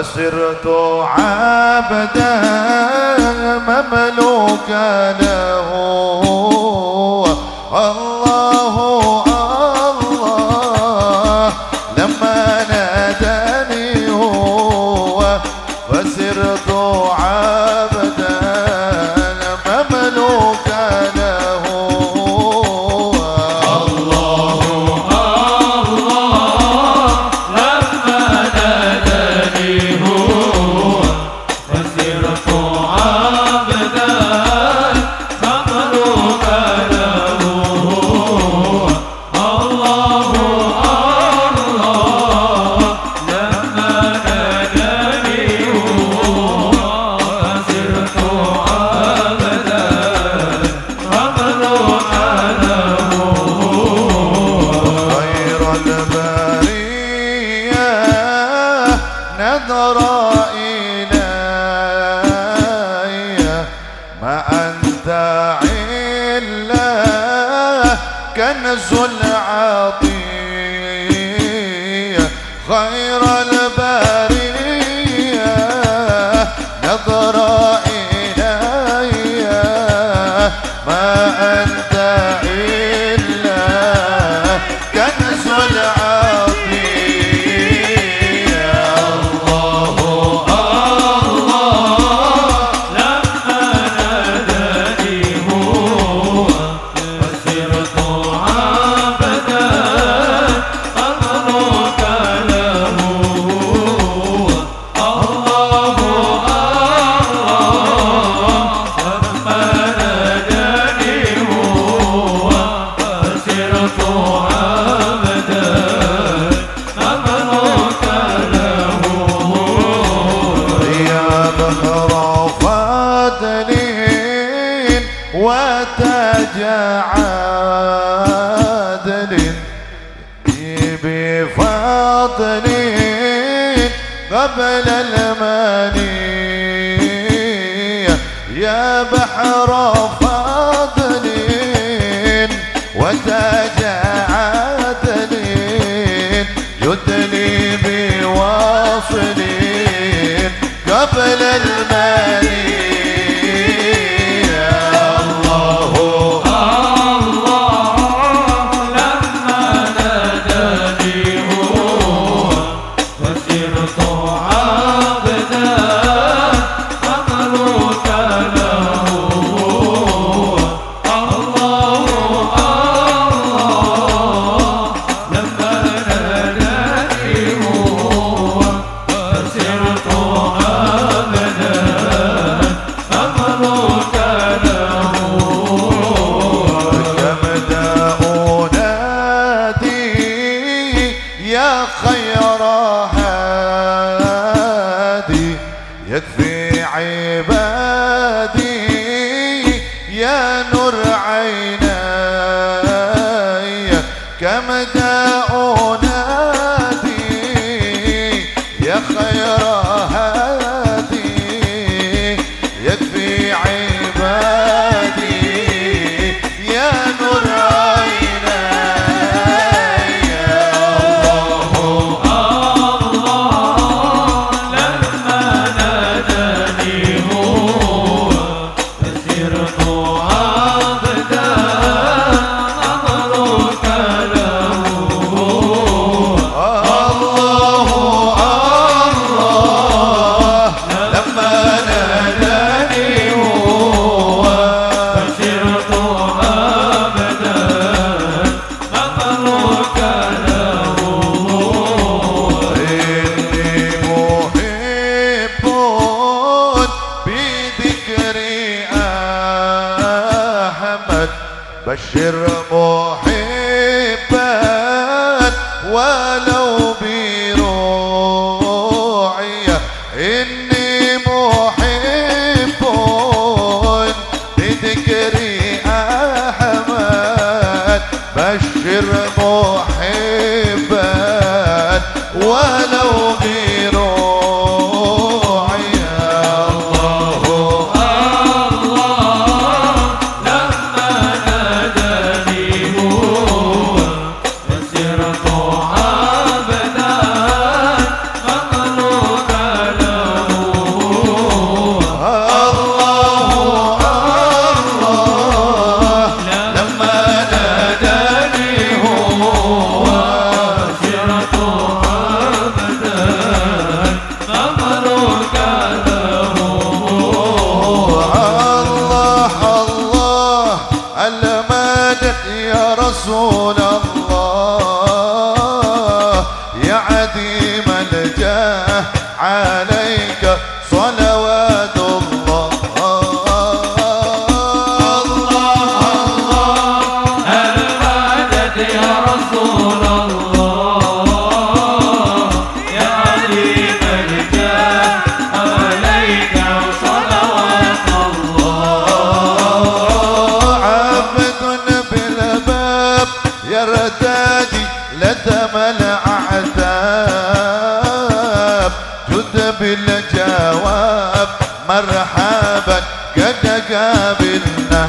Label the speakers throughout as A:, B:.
A: وسرت عبدا مملوكا له. nas horas. المواطنين قبل المنية يا بحر فاضلين وتاج عادلين يدلي بواصلين قبل المنية كمدى shit up. بالجواب مرحبا. قد قابلنا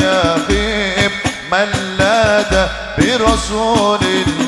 A: يغيب من لاد برسول الله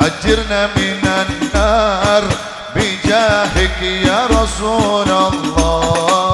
A: أجرنا من النار بجاهك يا رسول الله.